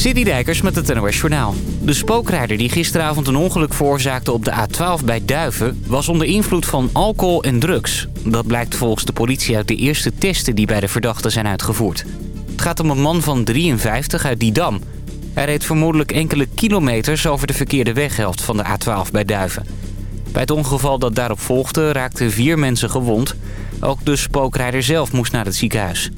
Dijkers met het NOS Journaal. De spookrijder die gisteravond een ongeluk veroorzaakte op de A12 bij Duiven... was onder invloed van alcohol en drugs. Dat blijkt volgens de politie uit de eerste testen die bij de verdachte zijn uitgevoerd. Het gaat om een man van 53 uit Didam. Hij reed vermoedelijk enkele kilometers over de verkeerde weghelft van de A12 bij Duiven. Bij het ongeval dat daarop volgde raakten vier mensen gewond. Ook de spookrijder zelf moest naar het ziekenhuis.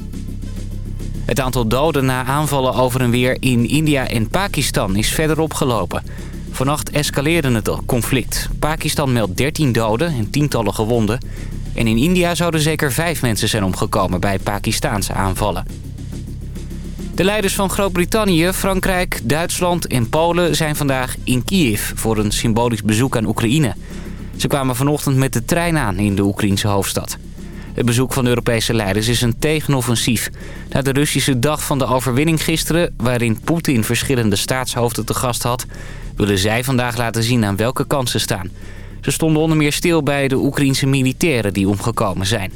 Het aantal doden na aanvallen over en weer in India en Pakistan is verder opgelopen. Vannacht escaleerde het conflict. Pakistan meldt 13 doden en tientallen gewonden. En in India zouden zeker vijf mensen zijn omgekomen bij Pakistaanse aanvallen. De leiders van Groot-Brittannië, Frankrijk, Duitsland en Polen zijn vandaag in Kiev... voor een symbolisch bezoek aan Oekraïne. Ze kwamen vanochtend met de trein aan in de Oekraïnse hoofdstad. Het bezoek van Europese leiders is een tegenoffensief. Na de Russische dag van de overwinning gisteren... waarin Poetin verschillende staatshoofden te gast had... willen zij vandaag laten zien aan welke kant ze staan. Ze stonden onder meer stil bij de Oekraïense militairen die omgekomen zijn.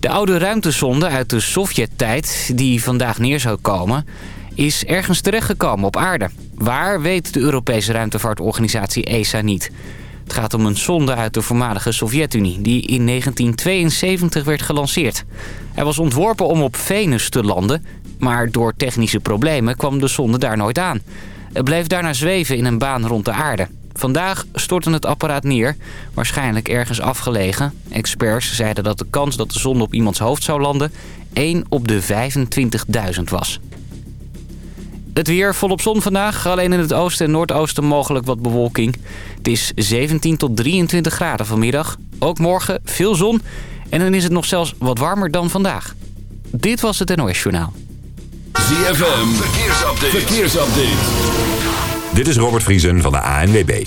De oude ruimtesonde uit de Sovjet-tijd die vandaag neer zou komen... is ergens terechtgekomen op aarde. Waar weet de Europese ruimtevaartorganisatie ESA niet... Het gaat om een sonde uit de voormalige Sovjet-Unie... die in 1972 werd gelanceerd. Hij was ontworpen om op Venus te landen... maar door technische problemen kwam de sonde daar nooit aan. Het bleef daarna zweven in een baan rond de aarde. Vandaag stortte het apparaat neer, waarschijnlijk ergens afgelegen. Experts zeiden dat de kans dat de zonde op iemands hoofd zou landen... 1 op de 25.000 was. Het weer volop zon vandaag. Alleen in het oosten en noordoosten mogelijk wat bewolking. Het is 17 tot 23 graden vanmiddag. Ook morgen veel zon. En dan is het nog zelfs wat warmer dan vandaag. Dit was het NOS Journaal. ZFM. Verkeersupdate. Verkeersupdate. Dit is Robert Vriesen van de ANWB.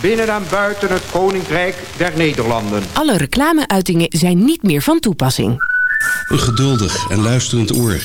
binnen en buiten het Koninkrijk der Nederlanden. Alle reclameuitingen zijn niet meer van toepassing. Een geduldig en luisterend oor.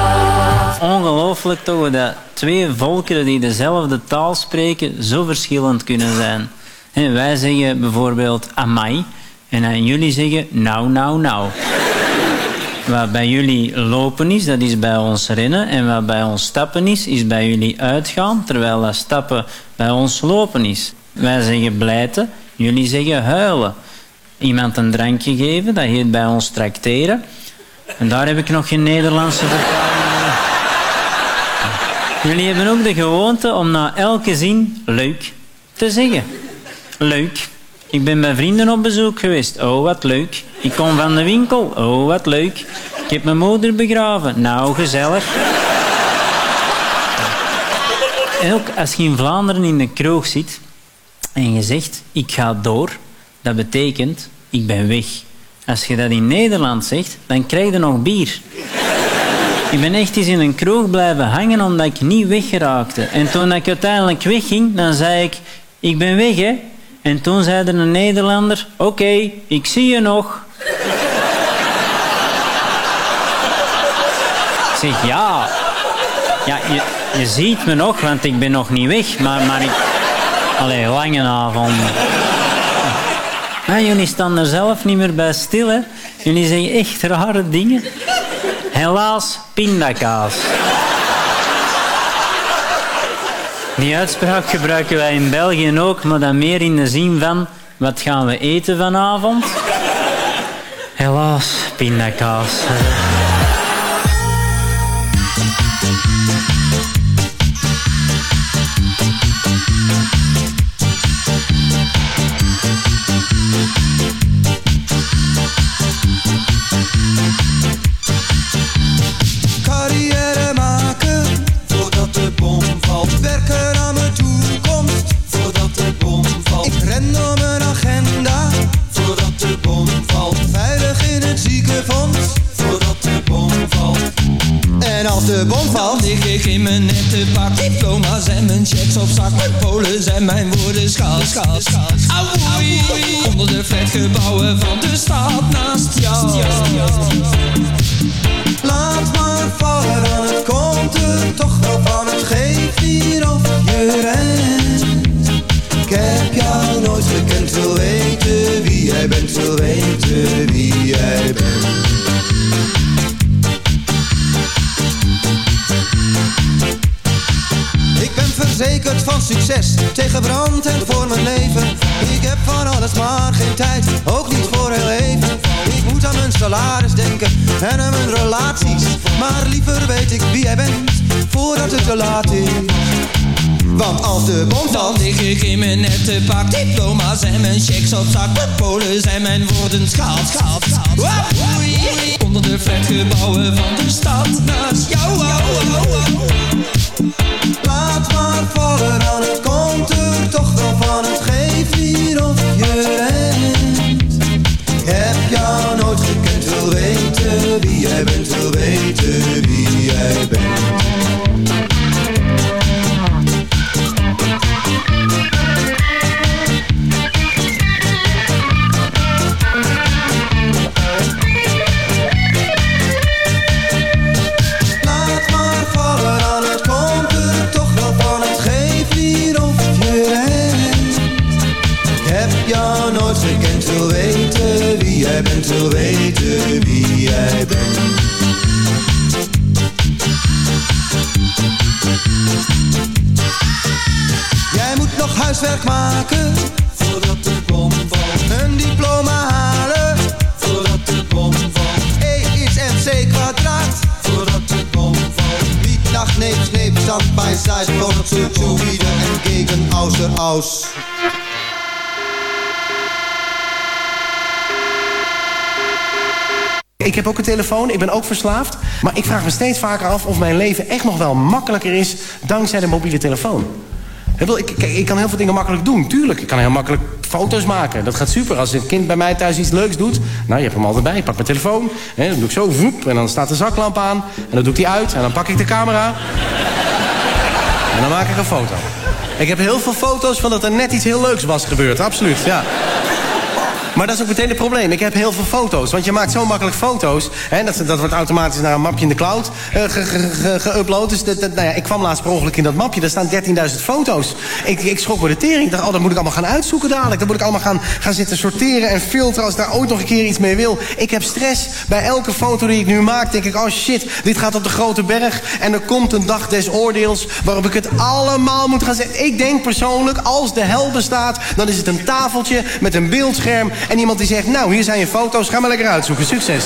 Ongelooflijk toch dat twee volkeren die dezelfde taal spreken zo verschillend kunnen zijn. Wij zeggen bijvoorbeeld amai en dan jullie zeggen nou, nou, nou. Wat bij jullie lopen is, dat is bij ons rennen. En wat bij ons stappen is, is bij jullie uitgaan. Terwijl dat stappen bij ons lopen is. Wij zeggen blijten, jullie zeggen huilen. Iemand een drankje geven, dat heet bij ons tracteren. En daar heb ik nog geen Nederlandse vertaling Jullie hebben ook de gewoonte om na elke zin leuk te zeggen. Leuk. Ik ben bij vrienden op bezoek geweest. Oh, wat leuk. Ik kom van de winkel. Oh, wat leuk. Ik heb mijn moeder begraven. Nou, gezellig. En ook als je in Vlaanderen in de kroeg zit en je zegt, ik ga door, dat betekent, ik ben weg. Als je dat in Nederland zegt, dan krijg je nog bier. Ik ben echt eens in een kroeg blijven hangen omdat ik niet weggeraakte. En toen ik uiteindelijk wegging, dan zei ik, ik ben weg hè. En toen zei er een Nederlander, oké, ik zie je nog. ik zeg, ja, ja je, je ziet me nog, want ik ben nog niet weg. Maar, maar ik, allee, lange avond. Maar jullie staan er zelf niet meer bij stil, hè? Jullie zeggen echt rare dingen. Helaas, pindakaas. Die uitspraak gebruiken wij in België ook, maar dan meer in de zin van... Wat gaan we eten vanavond? Helaas, pindakaas. Mijn checks op zak polen zijn mijn woorden schaal, schaal, schaal onder de flatgebouwen van de stad naast jou laat maar vallen, dan het komt er toch wel van. Het geeft hier of je rent. Ik heb jou nooit gekend, wil weten wie jij bent, wil weten wie jij bent. Verzekerd van succes, tegen brand en voor mijn leven. Ik heb van alles maar geen tijd, ook niet voor heel even. Ik moet aan mijn salaris denken en aan mijn relaties. Maar liever weet ik wie jij bent, voordat het te laat is. Want als de bom Dan lig ik in mijn nette pak. Diploma's en mijn checks op zak. Mijn polen zijn mijn woorden schaal, schaal, schaal Auwoei, onder de flatgebouwen van de stad. Naast jou Laat maar vallen, dan het komt er toch wel van. Het geeft hier of je rent. Heb jou nooit gekend, wil weten wie jij bent, wil weten wie jij bent. Gekend, wil weten wie jij bent, wil weten wie jij bent. Jij moet nog huiswerk maken voordat de bom valt. Een diploma halen voordat de bom valt. E is MC kwadraat voordat de bom valt. Niet nach neep, sneep, stand bij side, korte zu wieder en gegen außer aus. Ik heb ook een telefoon, ik ben ook verslaafd. Maar ik vraag me steeds vaker af of mijn leven echt nog wel makkelijker is... dankzij de mobiele telefoon. Ik, ik kan heel veel dingen makkelijk doen, tuurlijk. Ik kan heel makkelijk foto's maken. Dat gaat super. Als een kind bij mij thuis iets leuks doet... nou, je hebt hem altijd bij. Ik pak mijn telefoon, hè, dan doe ik zo, voep, en dan staat de zaklamp aan. En dan doe ik die uit en dan pak ik de camera. en dan maak ik een foto. Ik heb heel veel foto's van dat er net iets heel leuks was gebeurd. Absoluut, ja. Maar dat is ook meteen het probleem. Ik heb heel veel foto's. Want je maakt zo makkelijk foto's. Hè, dat, dat wordt automatisch naar een mapje in de cloud uh, geüpload. dus dat, dat, nou ja, ik kwam laatst per ongeluk in dat mapje. Daar staan 13.000 foto's. Ik, ik schrok me de tering. Ik dacht, oh, dat moet ik allemaal gaan uitzoeken dadelijk. Dan moet ik allemaal gaan, gaan zitten sorteren en filteren... als ik daar ooit nog een keer iets mee wil. Ik heb stress. Bij elke foto die ik nu maak, denk ik... oh shit, dit gaat op de grote berg. En er komt een dag des oordeels... waarop ik het allemaal moet gaan zetten. Ik denk persoonlijk, als de hel bestaat... dan is het een tafeltje met een beeldscherm... En iemand die zegt, nou, hier zijn je foto's, ga maar lekker uitzoeken. Succes.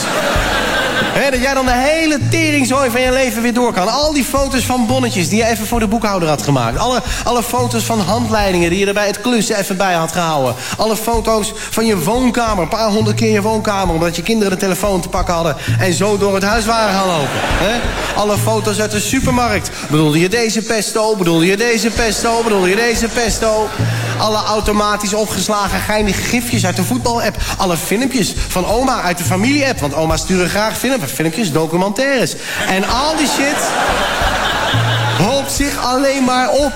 Dat jij dan de hele teringzooi van je leven weer door kan. Al die foto's van bonnetjes die je even voor de boekhouder had gemaakt. Alle, alle foto's van handleidingen die je er bij het klussen even bij had gehouden. Alle foto's van je woonkamer. Een paar honderd keer je woonkamer. Omdat je kinderen de telefoon te pakken hadden. En zo door het huis waren gaan lopen. Alle foto's uit de supermarkt. Bedoelde je deze pesto? Bedoelde je deze pesto? Bedoelde je deze pesto? Alle automatisch opgeslagen geinige gifjes uit de voetbal-app. Alle filmpjes van oma uit de familie-app. Want oma sturen graag film, filmpjes, documentaires. En al die shit hoopt zich alleen maar op.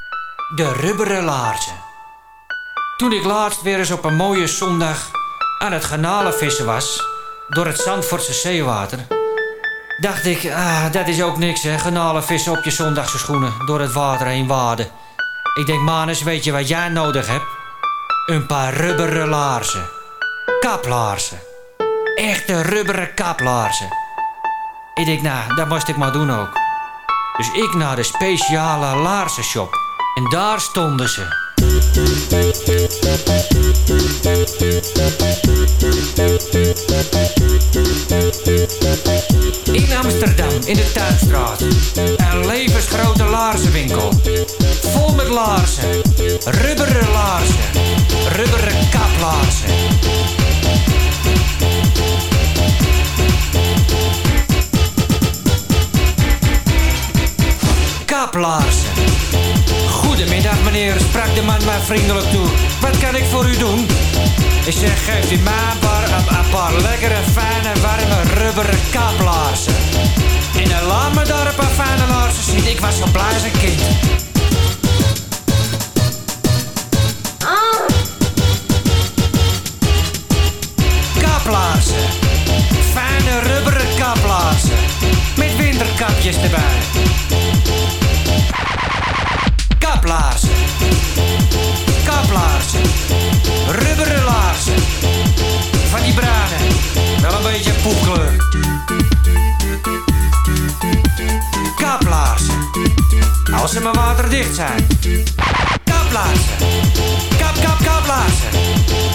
De rubberen laarzen. Toen ik laatst weer eens op een mooie zondag aan het garnalenvissen was... door het Zandvoortse zeewater... dacht ik, ah, dat is ook niks hè, garnalenvissen op je zondagse schoenen... door het water heen waden. Ik denk, Manus, weet je wat jij nodig hebt? Een paar rubberen laarzen. Kaplaarzen. Echte rubberen kaplaarzen. Ik denk, nou, dat moest ik maar doen ook. Dus ik naar de speciale laarzenshop. En daar stonden ze. In Amsterdam, in de Tuinstraat. Een levensgrote laarzenwinkel. Vol met laarzen. Rubberen laarzen. Rubberen kaplaarzen. Kaplaarzen. Goedemiddag meneer, sprak de man mij vriendelijk toe. Wat kan ik voor u doen? Ik zeg, geeft u mij een paar, een, een paar lekkere, fijne, warme, rubberen kaplaarzen. En dan laat me daar een fijne laarzen zien. Ik was zo blij een kind. Kaplaarzen. Fijne rubberen kaplaarzen. Met winterkapjes erbij. Kaplaarzen. Kaplaarzen. Rubberen laarzen. Van die bruine. Wel een beetje poepkleur. Kaplaarzen. Als ze maar waterdicht zijn. Kaplaarzen. Kap, kap, kaplaarzen.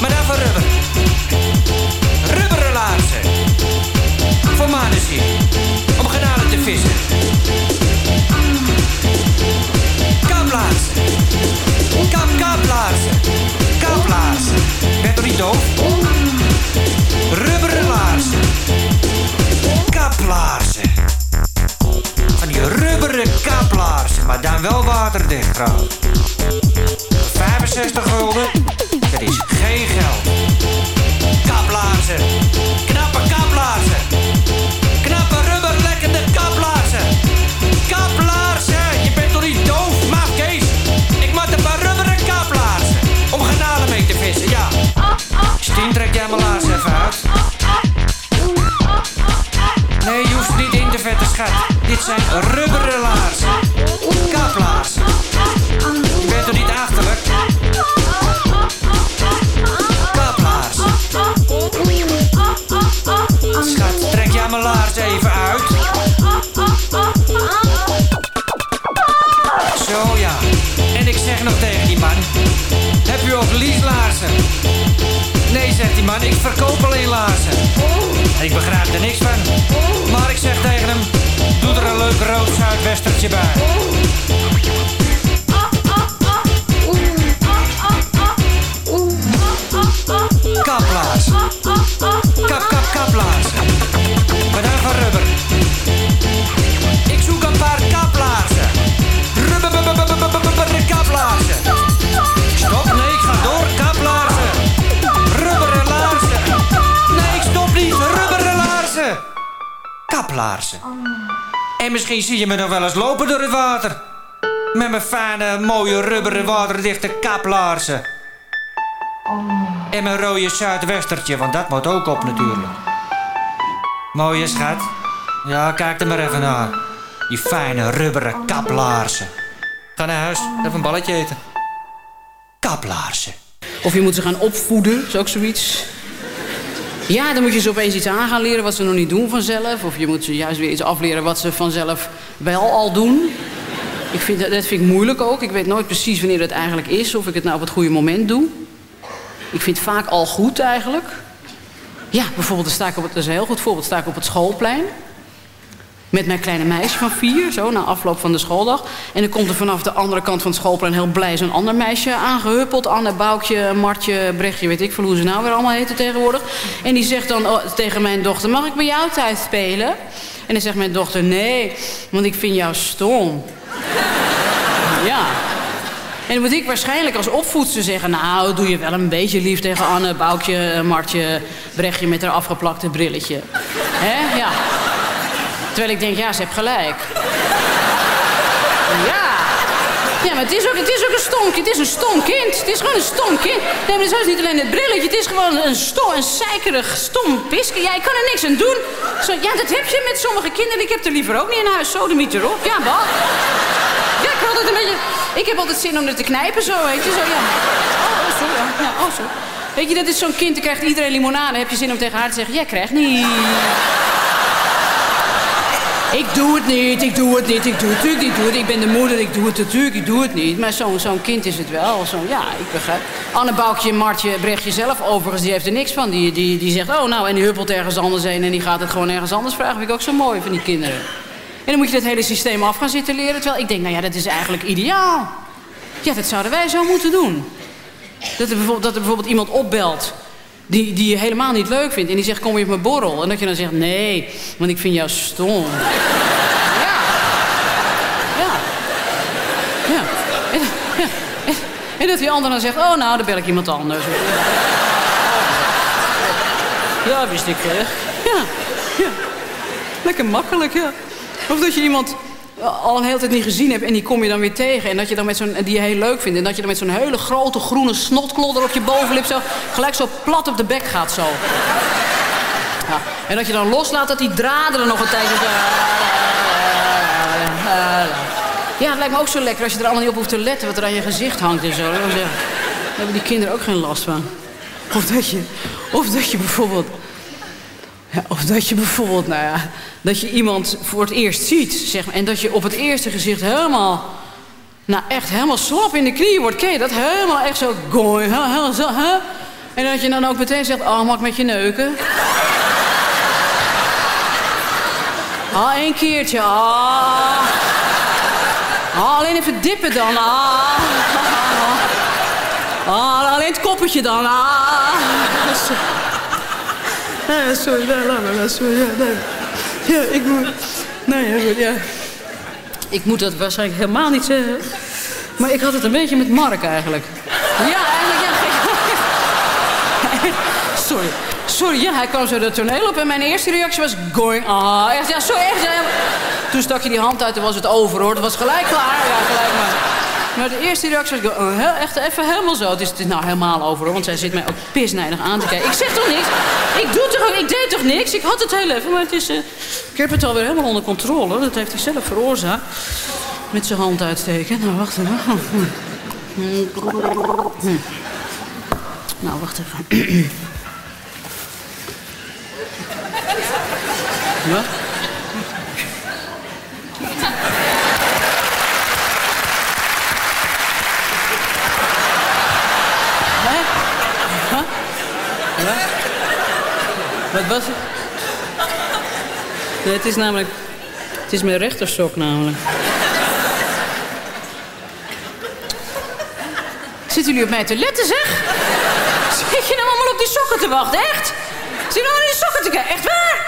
Maar dan van rubber. Rubberen laarzen. Voor mannen zien. Om genade te vissen. Kaplaarzen. Kap, kaplaarzen. Kaplaarzen. Ben toch niet doof? Rubberen laarzen. Kaplaarzen. Van die rubberen kaplaarzen. Maar dan wel waterdicht trouwens. 65 gulden. Dat is geen geld. Kaplaarzen. Trek jij mijn laars even uit. Nee, je hoeft niet in te vetten, schat. Dit zijn rubberen laarzen. Kaplaarzen. Je bent toch niet achterlijk? Kaplaarzen. Schat, trek jij mijn laars even uit. Zo ja. En ik zeg nog tegen die man. Heb u ook lieslaarzen? Zegt die man, ik verkoop alleen laarzen. Ik begrijp er niks van. Maar ik zeg tegen hem, doe er een leuk rood zuidwestertje bij. Kaplaarzen. Kap, kap, kaplaarzen. Maar dan van rubber. En misschien zie je me nog wel eens lopen door het water. Met mijn fijne, mooie, rubberen, waterdichte kaplaarzen. En mijn rode zuidwestertje, want dat moet ook op natuurlijk. Mooie schat. Ja, kijk er maar even naar. Die fijne, rubberen kaplaarzen. Ga naar huis, even een balletje eten. Kaplaarzen. Of je moet ze gaan opvoeden, is ook zoiets. Ja, dan moet je ze opeens iets aan gaan leren wat ze nog niet doen vanzelf. Of je moet ze juist weer iets afleren wat ze vanzelf wel al doen. Ik vind, dat vind ik moeilijk ook. Ik weet nooit precies wanneer dat eigenlijk is. Of ik het nou op het goede moment doe. Ik vind het vaak al goed eigenlijk. Ja, bijvoorbeeld, sta ik op dat is een heel goed voorbeeld, sta ik op het schoolplein. Met mijn kleine meisje van vier, zo, na afloop van de schooldag. En dan komt er vanaf de andere kant van het schoolplein heel blij zo'n ander meisje aangehuppeld. Anne, Boukje, Martje, Brechtje, weet ik veel hoe ze nou weer allemaal heten tegenwoordig. En die zegt dan oh, tegen mijn dochter, mag ik bij jou thuis spelen? En dan zegt mijn dochter, nee, want ik vind jou stom. ja. En dan moet ik waarschijnlijk als opvoedster zeggen... nou, doe je wel een beetje lief tegen Anne, Boukje, Martje... Brechtje met haar afgeplakte brilletje. Hè? Ja. Terwijl ik denk, ja, ze heeft gelijk. Ja. Ja, maar het is, ook, het is ook een. Het is een stom kind. Het is gewoon een stom kind. Het is niet alleen het brilletje. Het is gewoon een stom, een zeikerig, stom piske. Ja, ik kan er niks aan doen. Zo, ja, dat heb je met sommige kinderen. Ik heb er liever ook niet in huis. Zo, de miet erop. Ja, wat? Ja, ik altijd een beetje... Ik heb altijd zin om er te knijpen zo, weet je. Zo, ja. Oh, oh, zo, ja. ja. Oh, zo. Weet je, dat is zo'n kind, dan krijgt iedereen limonade. Heb je zin om tegen haar te zeggen, jij krijgt niet. Ik doe het niet, ik doe het niet, ik doe het natuurlijk niet, doe het. Ik ben de moeder, ik doe het natuurlijk, ik doe het niet. Maar zo'n zo'n kind is het wel. Zo, ja, ik begrijp. Anne Boukje, Martje, Brechtje zelf overigens, die heeft er niks van. Die, die, die zegt, oh nou, en die huppelt ergens anders heen... en die gaat het gewoon ergens anders vragen. Vind ik ook zo mooi van die kinderen. En dan moet je dat hele systeem af gaan zitten leren. Terwijl ik denk, nou ja, dat is eigenlijk ideaal. Ja, dat zouden wij zo moeten doen. Dat er bijvoorbeeld, dat er bijvoorbeeld iemand opbelt die, die je helemaal niet leuk vindt. En die zegt, kom je op mijn borrel? En dat je dan zegt, nee, want ik vind jou stom. ja. Ja. Ja. En, ja. En, en dat die ander dan zegt, oh nou, dan bel ik iemand anders. Ja, wist ik. Hè? Ja. ja. Lekker makkelijk, ja. Of dat je iemand al een hele tijd niet gezien hebt en die kom je dan weer tegen. En dat je dan met zo'n, die je heel leuk vindt. En dat je dan met zo'n hele grote groene snotklodder op je bovenlip zo gelijk zo plat op de bek gaat zo. Ja. En dat je dan loslaat dat die draden er nog een tijdje... Ja, het lijkt me ook zo lekker als je er allemaal niet op hoeft te letten wat er aan je gezicht hangt en zo. Dan hebben die kinderen ook geen last van. Of dat je, of dat je bijvoorbeeld of dat je bijvoorbeeld, nou ja, dat je iemand voor het eerst ziet, zeg maar, en dat je op het eerste gezicht helemaal, nou echt helemaal slap in de knieën wordt. Ken je dat? Helemaal echt zo, gooi, zo, hè? En dat je dan ook meteen zegt, oh, mag ik met je neuken? Ah, één keertje, ah. ah. alleen even dippen dan, ah. ah. alleen het koppetje dan, ah. Ja, sorry, nee, laat sorry, ja. Ja, ik moet... Nee, ja, goed, ja. Ik moet dat waarschijnlijk helemaal niet zeggen. Maar ik had het een beetje met Mark eigenlijk. Ja, eigenlijk, ja. Sorry. Sorry, ja, hij kwam zo de toneel op en mijn eerste reactie was going ah. Echt, ja, zo echt. Toen stak je die hand uit en was het over, hoor. Het was gelijk klaar. Ja, gelijk maar. Maar de eerste reactie was, oh, heel, echt even helemaal zo. Het is, nou helemaal over, want zij zit mij ook pisnijdig aan te kijken. Ik zeg toch niks? Ik doe toch ook, ik deed toch niks? Ik had het heel even, maar het is... Uh, ik heb het alweer helemaal onder controle. Dat heeft hij zelf veroorzaakt. Met zijn hand uitsteken. Nou, wacht even. Nou, wacht even. Wat? Wat was het? Het is namelijk... Het is mijn rechterstok namelijk. Zitten jullie op mij te letten, zeg? Zit je nou allemaal op die sokken te wachten, echt? Zit je nou in die sokken te kijken? Echt waar?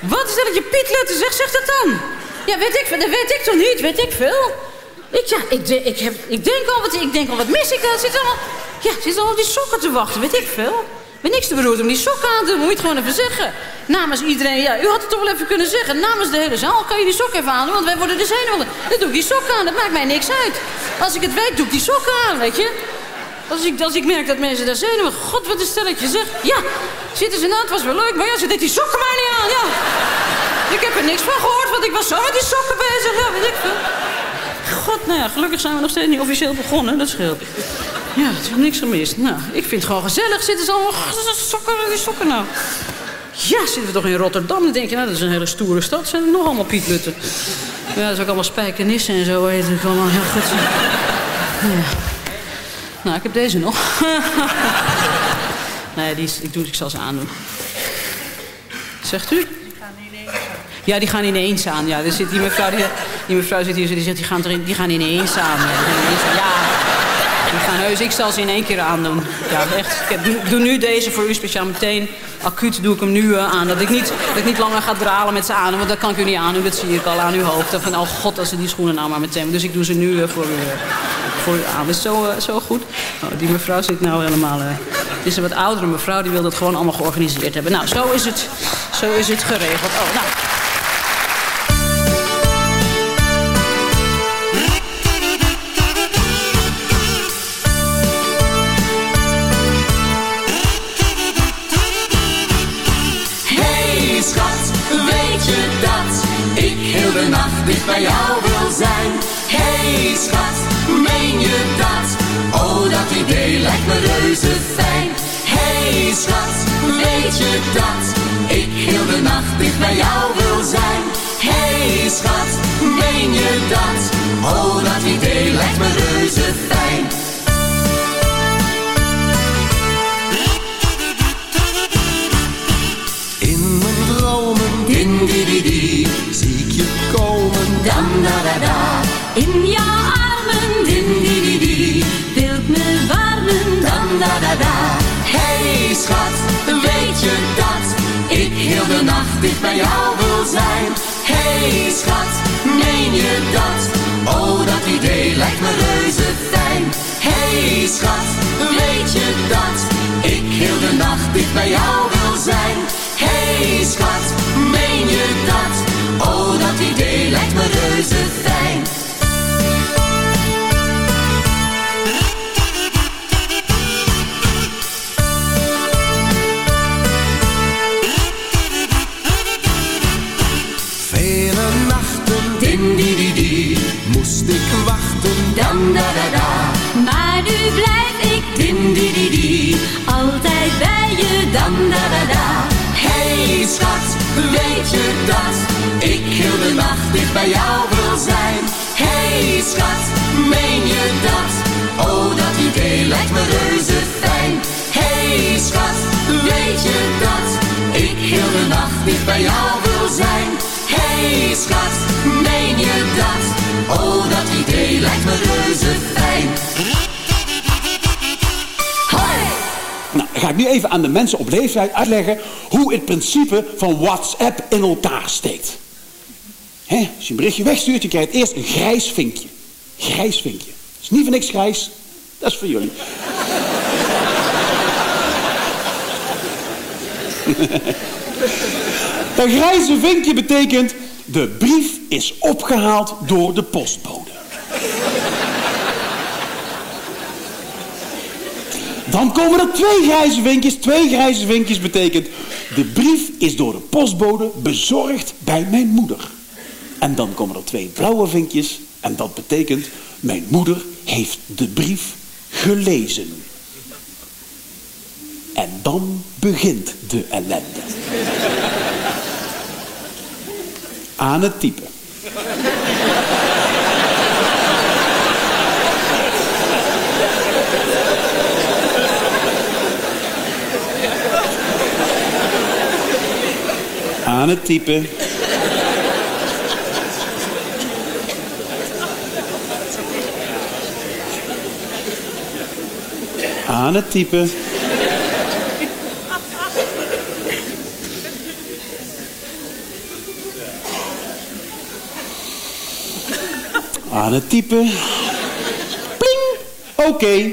Wat is dat dat je Piet letten, zeg? Zeg dat dan. Ja, weet ik, dat weet ik toch niet? Weet ik veel? Ik, ja, ik, ik, heb, ik denk al wat, ik denk al, wat mis ik dan? Zit allemaal, ja, zit allemaal op die sokken te wachten, weet ik veel ben niks te beroerd om die sokken aan te doen. Moet je het gewoon even zeggen. Namens iedereen, ja, u had het toch wel even kunnen zeggen. Namens de hele zaal kan je die sokken even aan doen, want wij worden de zenuwen. Dan doe ik die sokken aan, dat maakt mij niks uit. Als ik het weet, doe ik die sokken aan, weet je. Als ik, als ik merk dat mensen daar zenuwen... God, wat een stelletje, zeg. Ja, zitten ze nou, het was wel leuk, maar ja, ze deed die sokken maar niet aan, ja. Ik heb er niks van gehoord, want ik was zo met die sokken bezig. Ja, weet ik veel. God, nou ja, gelukkig zijn we nog steeds niet officieel begonnen, dat scheelt. Ja, het is niks gemist. Nou, ik vind het gewoon gezellig. Zitten ze allemaal sokken, die sokken nou. Ja, zitten we toch in Rotterdam? Dan denk je, nou, dat is een hele stoere stad. Zijn er nog allemaal pietlutten. Ja, dat is ook allemaal spijkenissen en zo. Weet ik allemaal heel goed. Ja. Nou, ik heb deze nog. nee, die ik, doe, ik zal ze aandoen. Zegt u? Ja, die gaan ineens aan. Ja, er zit die mevrouw, die, die mevrouw zit hier, die zegt, die gaan, erin, die gaan ineens aan. Ja, ik zal ze in één keer aandoen. Ja, echt. Ik doe nu deze voor u speciaal meteen. Acuut doe ik hem nu uh, aan. Dat ik, niet, dat ik niet langer ga dralen met ze aan. Want dat kan ik u niet aandoen. Dat zie ik al aan uw hoofd. Van, oh god, als ze die schoenen nou maar meteen. Dus ik doe ze nu uh, voor, u, uh, voor u aan. Is zo, zo goed? Oh, die mevrouw zit nou helemaal... Het is een wat oudere mevrouw. Die wil dat gewoon allemaal georganiseerd hebben. Nou, zo is het, zo is het geregeld. Oh, nou... dicht bij jou wil zijn. Hey schat, meen je dat? Oh, dat idee lijkt me reuze fijn. Hey schat, weet je dat ik heel de nacht dicht bij jou wil zijn? Hey schat, meen je dat? Oh, dat idee lijkt me reuze fijn. In mijn dromen, din di di di, zie ik je komen. Dan da da In jouw armen, din di di di, wilt me warmen. dan da da da. Hey schat, weet je dat ik heel de nacht dicht bij jou wil zijn? Hey schat, meen je dat? Oh, dat idee lijkt me reuze fijn. Hey schat, weet je dat ik heel de nacht dicht bij jou wil zijn? Hey schat, meen je dat? Idee lijkt me reuze fijn. Vele nachten, Din di di di, moest ik wachten. dan da da da. Maar nu blijf ik Din di di di, altijd bij je. dan da da da. Hey schat, weet je dat ik heel de nacht dicht bij jou wil zijn? Hey schat, meen je dat? Oh, dat idee lijkt me reuze fijn. Hey schat, weet je dat ik heel de nacht dicht bij jou wil zijn? Hey schat, meen je dat? Oh, dat idee lijkt me reuze fijn. Nou, ga ik nu even aan de mensen op leeftijd uitleggen hoe het principe van WhatsApp in elkaar steekt. Als je een berichtje wegstuurt, je krijgt eerst een grijs vinkje. Grijs vinkje. Dat is niet voor niks grijs, dat is voor jullie. Dat grijze vinkje betekent, de brief is opgehaald door de postbode. Dan komen er twee grijze vinkjes. Twee grijze vinkjes betekent... de brief is door de postbode bezorgd bij mijn moeder. En dan komen er twee blauwe vinkjes. En dat betekent... mijn moeder heeft de brief gelezen. En dan begint de ellende. Aan het typen. Aan het typen. Aan het typen. Aan het typen. Pling. Oké.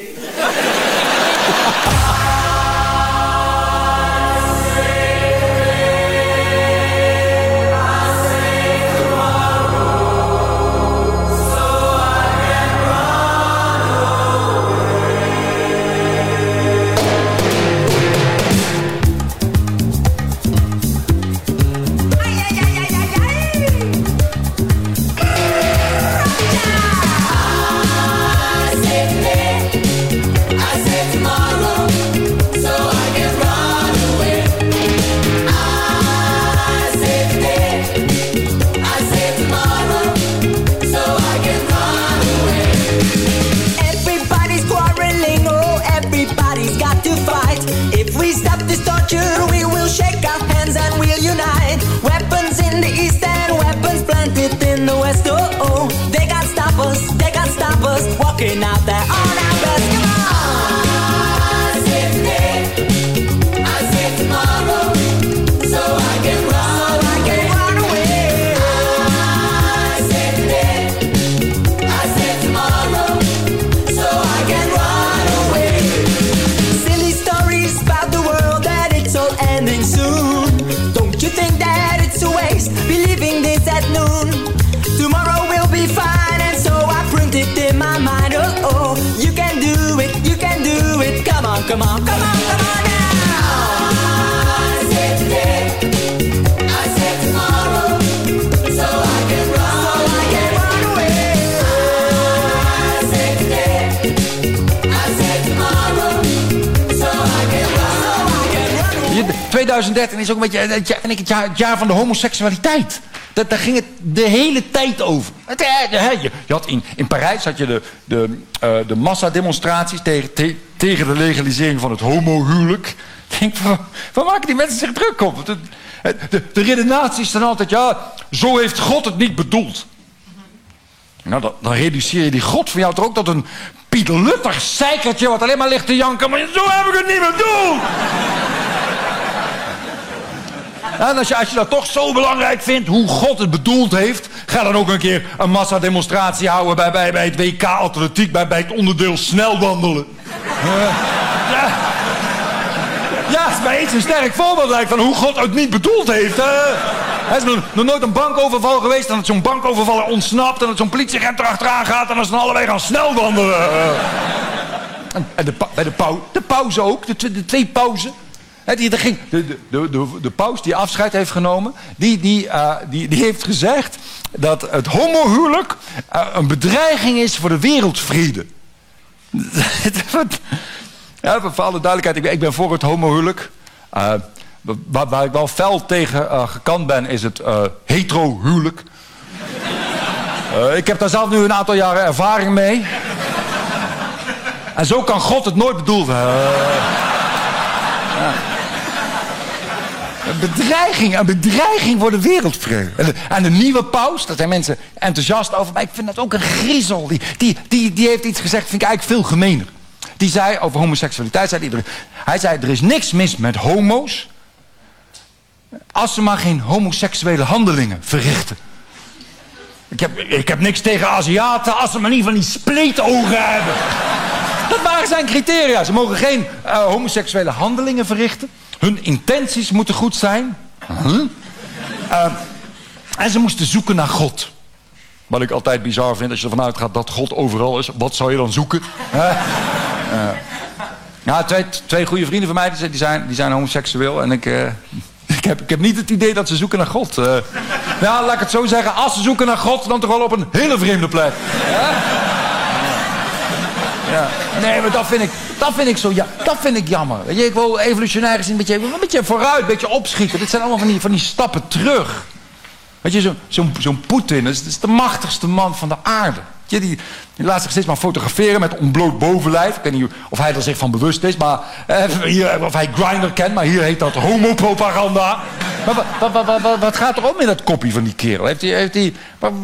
2013 is ook een beetje het jaar, het jaar, het jaar van de homoseksualiteit. Dat, daar ging het de hele tijd over. Eh, je, had in, in Parijs had je de, de, eh, de massademonstraties tegen, te- tegen de legalisering van het homohuwelijk. Ik denk, van, waar maken die mensen zich druk op? De, de, de redenaties zijn altijd, ja, zo heeft God het niet bedoeld. Nou, dan, dan reduceer je die God van jou toch ook tot een Piet Lutter zeikertje... wat alleen maar ligt te janken, maar zo heb ik het niet bedoeld! En als je, dat toch zo belangrijk vindt, hoe God het bedoeld heeft... ga dan ook een keer een massademonstratie houden bij, bij, bij het WK Atletiek... bij, bij het onderdeel snelwandelen. Eh, ja. Het is mij eens een sterk voorbeeld lijkt van hoe God het niet bedoeld heeft. Er is nog, nooit een bankoverval geweest en dat zo'n bankovervaller ontsnapt... en dat zo'n politieagent erachteraan gaat en dan ze allebei gaan snelwandelen. Eh. En, de, bij de, pau, de pauze ook, de, de twee pauzen. Die, de, de, de, de, paus die afscheid heeft genomen, die, die, eh, die, die heeft gezegd dat het homohuwelijk eh, een bedreiging is voor de wereldvrede. ja, voor alle duidelijkheid, ik ben, voor het homohuwelijk. Eh, waar, ik wel fel tegen gekant ben, is het heterohuwelijk. Ik heb daar zelf nu een aantal jaren ervaring mee. En zo kan God het nooit. Ja. Een bedreiging, een bedreiging voor de wereldvrede. En de, nieuwe paus, daar zijn mensen enthousiast over, maar ik vind dat ook een griezel. Die, die, die, die heeft iets gezegd, vind ik eigenlijk veel gemener. Die zei over homoseksualiteit, zei hij, hij zei, er is niks mis met homo's... als ze maar geen homoseksuele handelingen verrichten. Ik heb, ik heb niks tegen Aziaten als ze maar niet van die spleetogen hebben. Dat waren zijn criteria. Ze mogen geen eh, homoseksuele handelingen verrichten. Hun intenties moeten goed zijn. Huh? Eh, en ze moesten zoeken naar God. Wat ik altijd bizar vind, als je ervan uitgaat dat God overal is. Wat zou je dan zoeken? Eh, ja, twee, twee goede vrienden van mij die zijn, die zijn, homoseksueel. En ik, eh, ik, heb, ik heb niet het idee dat ze zoeken naar God. Ja, laat ik het zo zeggen. Als ze zoeken naar God, dan toch wel op een hele vreemde plek. Ja. Nee, maar dat vind ik, dat vind ik zo ja, dat vind ik jammer. Weet je, ik wil evolutionair gezien een beetje, een beetje vooruit, een beetje opschieten. Dit zijn allemaal van die, van die stappen terug. Weet je, zo'n zo'n zo'n Poetin, is, is de machtigste man van de aarde. Je, die, die laat zich steeds maar fotograferen met ontbloot bovenlijf. Ik weet niet of hij er zich van bewust is, maar eh, hier, of hij Grindr kent, maar hier heet dat homopropaganda. Maar wat, wat, wat, wat, gaat er om in dat kopje van die kerel? Heeft hij, heeft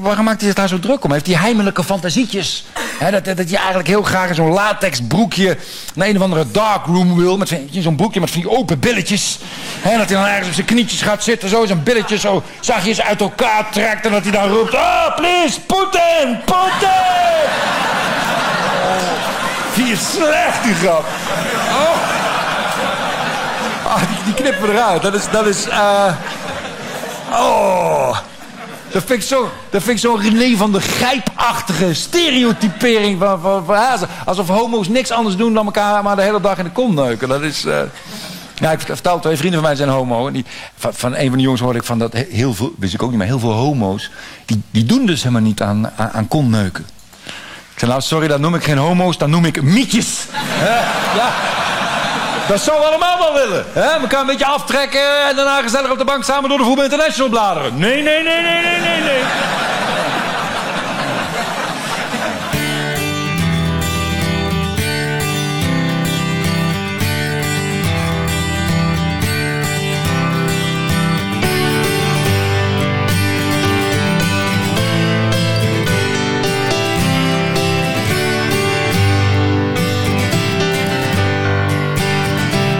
waarom maakt hij zich daar zo druk om? Heeft hij heimelijke fantasietjes? Dat, dat hij eigenlijk heel graag in zo'n latex broekje naar een of andere darkroom wil. Met zo'n broekje met van die open billetjes. Hè, dat hij dan ergens op zijn knietjes gaat zitten, zo zijn billetje zo zachtjes uit elkaar trekt. En dat hij dan roept, ah, please, Poetin, Poetin! Die is slecht, die grap. Oh. Ah, die, knippen eruit. Dat is, dat is, eh Oh. Dat vind ik zo, zo'n René van de Grijpachtige stereotypering van, van, van ja, alsof homo's niks anders doen dan elkaar maar de hele dag in de kont neuken. Dat is, eh, ja, ik vertel twee vrienden van mij zijn homo. Van, van een van de jongens hoorde ik van dat he- heel veel, wist ik ook niet, maar heel veel homo's, die, die doen dus helemaal niet aan, aan, aan. Zei, nou sorry, dat noem ik geen homo's, dat noem ik mietjes. Ja. Dat zouden we allemaal wel willen. Hè? Elkaar een beetje aftrekken en daarna gezellig op de bank samen door de Voetbal International bladeren. Nee, nee, nee, nee, nee, nee, nee.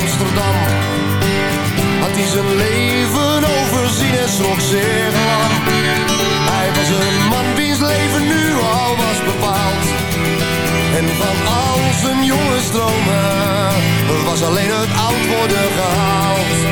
Amsterdam. Had hij zijn leven overzien en schrok zich lang. Hij was een man wiens leven nu al was bepaald. En van al zijn jonge stromen was alleen het oud worden gehaald.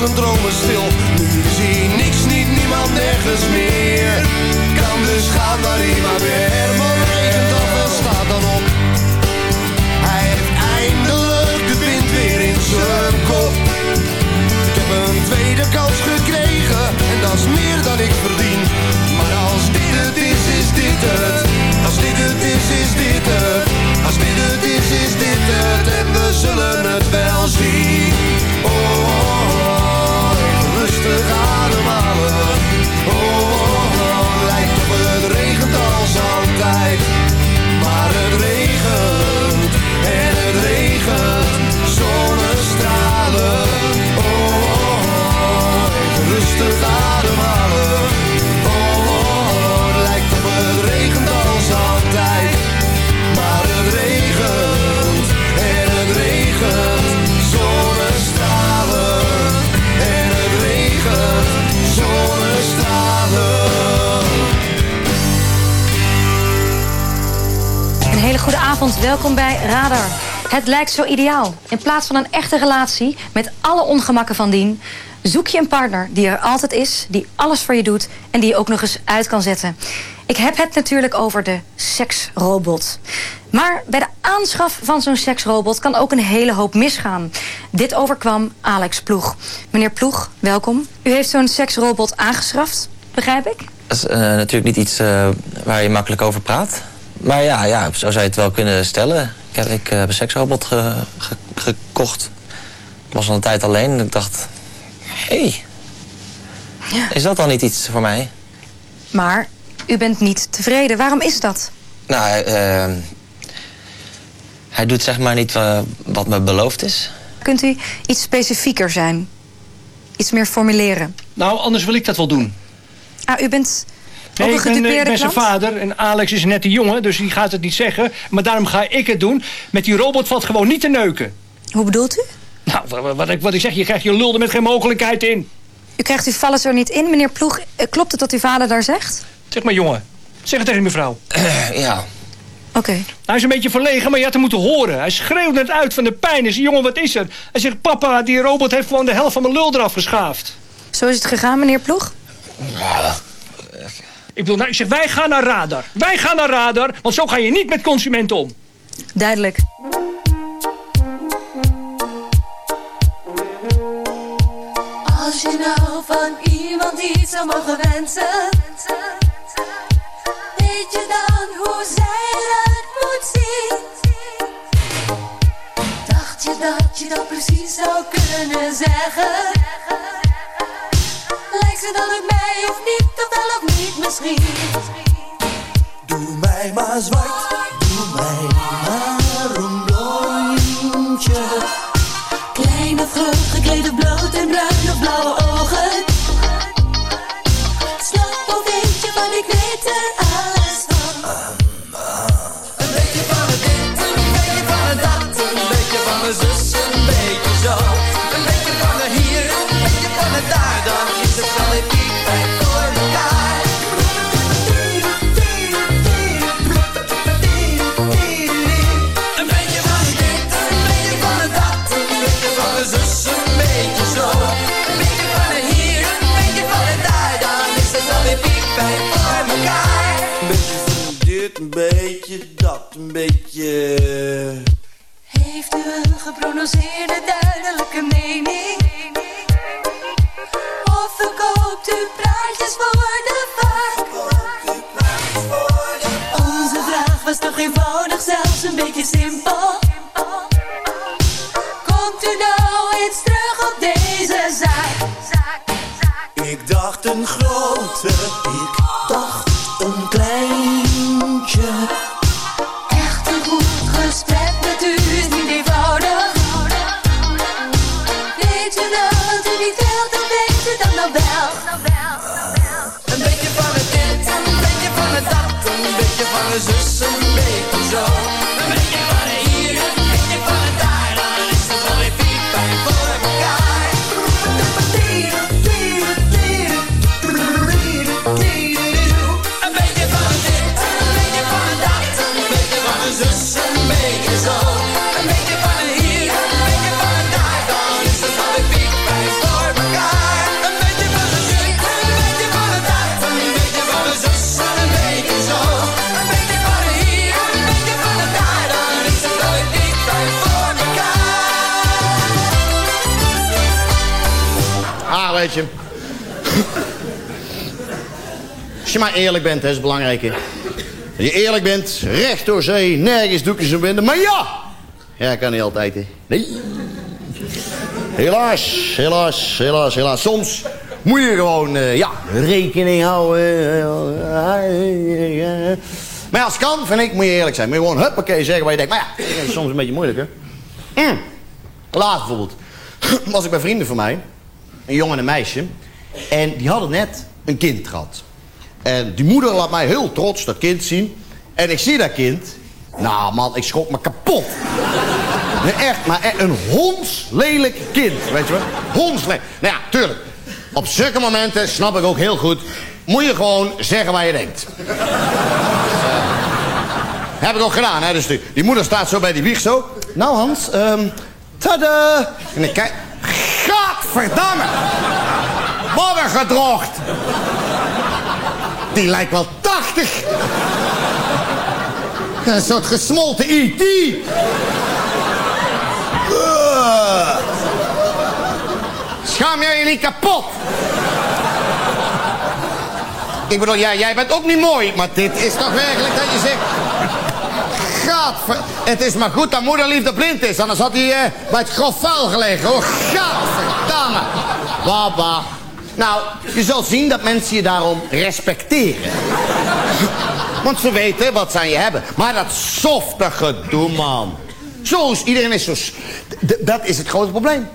Stil. Nu zie niks, niet niemand, nergens meer. Kan dus gaan waar hij maar weer. Herman regent af en staat dan op. Hij heeft eindelijk de wind weer in zijn kop. Ik heb een tweede kans gekregen en dat is meer dan ik verdien. Maar als dit het is, is dit het. Als dit het is, is dit het. Als dit het is, is dit het. Welkom bij Radar. Het lijkt zo ideaal. In plaats van een echte relatie met alle ongemakken van dien, zoek je een partner die er altijd is, die alles voor je doet en die je ook nog eens uit kan zetten. Ik heb het natuurlijk over de seksrobot. Maar bij de aanschaf van zo'n seksrobot kan ook een hele hoop misgaan. Dit overkwam Alex Ploeg. Meneer Ploeg, welkom. U heeft zo'n seksrobot aangeschaft, begrijp ik? Dat is eh, natuurlijk niet iets eh, waar je makkelijk over praat. Maar ja, ja, zo zou je het wel kunnen stellen. Ik heb, ik, eh, heb een seksrobot ge- ge- gekocht. Ik was al een tijd alleen en ik dacht... Hé, hey, is dat dan niet iets voor mij? Maar u bent niet tevreden. Waarom is dat? Nou, hij, eh, hij doet zeg maar niet eh, wat me beloofd is. Kunt u iets specifieker zijn? Iets meer formuleren? Nou, anders wil ik dat wel doen. Ah, u bent Nee, ook ik ben, eh, ik ben zijn klant? vader en Alex is net een jongen, dus die gaat het niet zeggen. Maar daarom ga ik het doen. Met die robot valt gewoon niet te neuken. Hoe bedoelt u? Nou, wat, wat, ik, wat ik zeg, je krijgt je lul er met geen mogelijkheid in. U krijgt uw vallen zo niet in, meneer Ploeg. Eh, Klopt het wat uw vader daar zegt? Zeg maar, jongen. Zeg het tegen mevrouw. ja. Oké. Hij is een beetje verlegen, maar je had hem moeten horen. Hij schreeuwt net uit van de pijn. Hij zegt, jongen, wat is er? Hij zegt, papa, die robot heeft gewoon de helft van mijn lul eraf geschaafd. Zo is het gegaan, meneer Ploeg? Ik bedoel, nou, ik zeg, wij gaan naar Radar. Wij gaan naar Radar, want zo ga je niet met consumenten om. Duidelijk. Als je nou van iemand iets zou mogen wensen, weet je dan hoe zij eruit moet zien? Dacht je dat je dat precies zou kunnen zeggen? Lijkt ze dan op mij of niet, of wel Doe mij maar zwart, doe mij maar een blondje. Klein of groot, geklede bloot en bruin of blauwe ogen. Snap of weet je wat ik weet er een beetje... Heeft u een geprononceerde duidelijke mening? Of verkoopt u praatjes voor de vaak? Onze vraag was toch eenvoudig, zelfs een beetje simpel. Komt u nou eens terug op deze zaak? Ik dacht een grote, ik Als je maar eerlijk bent, hè, is het belangrijke. Als je eerlijk bent, recht door zee, nergens doekjes om winden. Maar ja! Ja, kan niet altijd. Nee. Helaas, helaas, helaas, helaas. Soms moet je gewoon, eh, ja, rekening houden. Maar als het kan, vind ik, moet je eerlijk zijn. Moet je gewoon huppakee zeggen wat je denkt. Maar ja, dat is soms een beetje moeilijk, hè. Mm. Laatst bijvoorbeeld was ik bij vrienden van mij. Een jongen en een meisje. En die hadden net een kind gehad. En die moeder laat mij heel trots dat kind zien. En ik zie dat kind. Nou man, ik schrok me kapot. Nee, echt, maar echt een hondslelijk kind, weet je wel. Hondslelijk. Nou ja, tuurlijk. Op zulke momenten, snap ik ook heel goed... moet je gewoon zeggen wat je denkt. Heb ik ook gedaan, hè. Dus die, moeder staat zo bij die wieg zo. Nou Hans, ehm tada! En ik kijk... Gadverdamme! Modder gedroogd! Die lijkt wel 80. Een soort gesmolten E.T. Ugh. Schaam jij je niet kapot? Ik bedoel, ja, jij bent ook niet mooi, maar dit is toch werkelijk dat je zegt... Gadver... Het is maar goed dat moederliefde blind is, anders had hij eh, bij het grof vuil gelegen, hoor. Gadverdamme. Baba. Nou, je zult zien dat mensen je daarom respecteren. Want ze weten wat ze aan je hebben. Maar dat softe gedoe, man. Zo is iedereen is zo... dat is het grote probleem.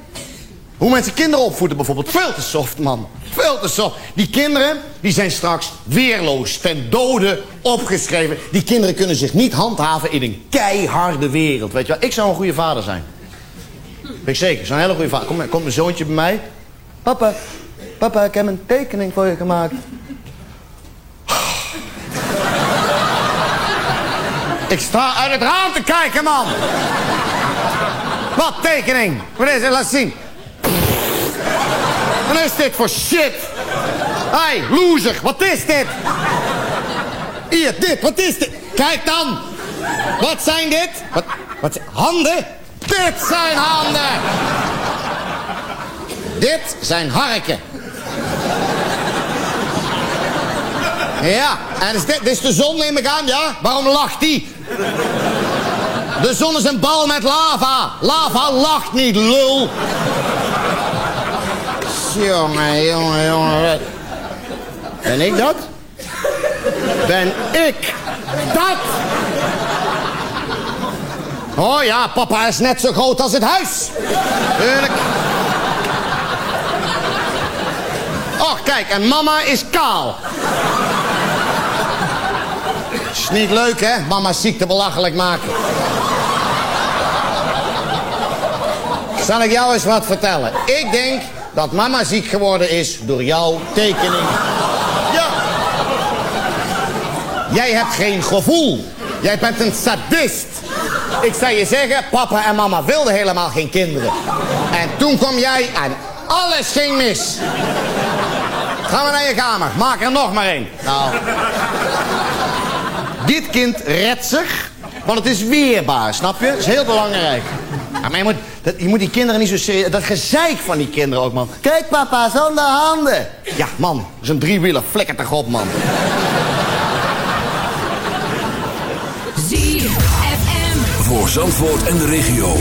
Hoe mensen kinderen opvoeden bijvoorbeeld. Veel te soft, man. Veel te soft. Die kinderen, die zijn straks weerloos, ten dode opgeschreven. Die kinderen kunnen zich niet handhaven in een keiharde wereld. Weet je wel, ik zou een goede vader zijn. Ik zeker, een hele goede vader. Komt, komt mijn zoontje bij mij. Papa, papa, ik heb een tekening voor je gemaakt. Ik sta uit het raam te kijken, man. Wat tekening? Wat is het? Laat zien. Wat is dit voor shit? Hey, loser, wat is dit? Hier, dit, wat is dit? Kijk dan. Wat zijn dit? Wat, wat handen? Dit zijn handen. Dit zijn harken. Ja, en is dit, dit is de zon neem ik aan, ja? Waarom lacht die? De zon is een bal met lava. Lava lacht niet, lul. Jongen, jongen, jongen. Ben ik dat? Ben ik dat? Oh ja, papa is net zo groot als het huis. Tuurlijk. Och, kijk, en mama is kaal. Is niet leuk, hè? Mama's ziekte belachelijk maken. Zal ik jou eens wat vertellen? Ik denk dat mama ziek geworden is door jouw tekening. Ja. Jij hebt geen gevoel. Jij bent een sadist. Ik zou je zeggen, papa en mama wilden helemaal geen kinderen. En toen kwam jij en alles ging mis. Ga maar naar je kamer. Maak er nog maar één. Nou. Dit kind redt zich, want het is weerbaar, snap je? Dat is heel belangrijk. Ja, maar je moet, dat, je moet die kinderen niet zo serieus... Dat gezeik van die kinderen ook, man. Kijk, papa, zonder handen. Ja, man, zo'n driewieler, flikker toch op, man. ZFM. Voor Zandvoort en de regio.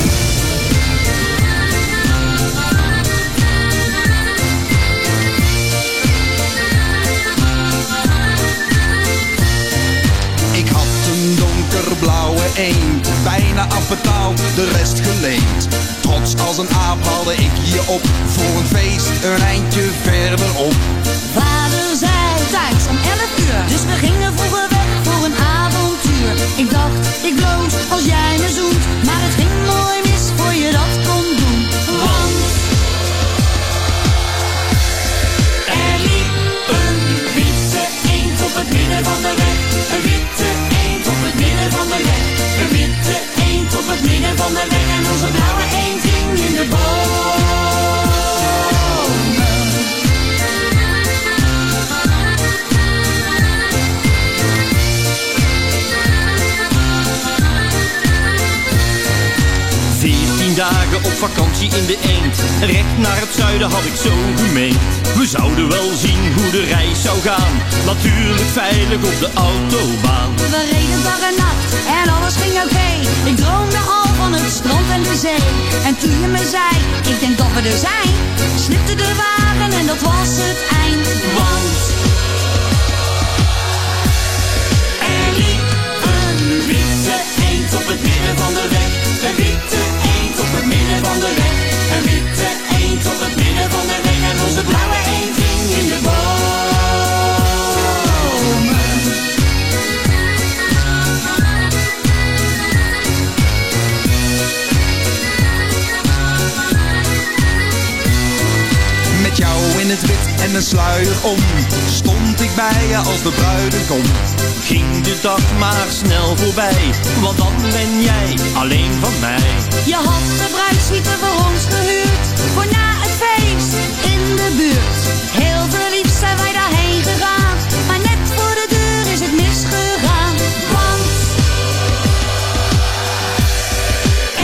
Eend, bijna afbetaald, de rest geleend. Trots als een aap haalde ik je op, voor een feest een eindje verderop. Vader zei thuis om 11 uur, dus we gingen vroeger weg voor een avontuur. Ik dacht, ik bloos als jij me zoent, maar het ging mooi mis voor je dat kon doen. Want Er liep een witte eend op het midden van de weg. Vakantie in de eend. Recht naar het zuiden had ik zo gemeend. We zouden wel zien hoe de reis zou gaan. Natuurlijk veilig op de autobaan. we reden dag en nacht en alles ging oké. Ik droomde al van het strand en de zee. En toen je me zei, ik denk dat we er zijn, slipte de wagen en dat was het eind. Want Er liep een witte eend op het midden van de weg. Een witte eend op het midden van de weg. Een witte eend op het midden van de weg. En onze blauwe eend in de boom. In het wit en een sluier om, stond ik bij je als de bruidegom. Ging de dag maar snel voorbij. Want dan ben jij alleen van mij. je had de bruidssuite voor ons gehuurd, voor na het feest in de buurt. Heel verliefd zijn wij daarheen gegaan, maar net voor de deur is het misgegaan. Want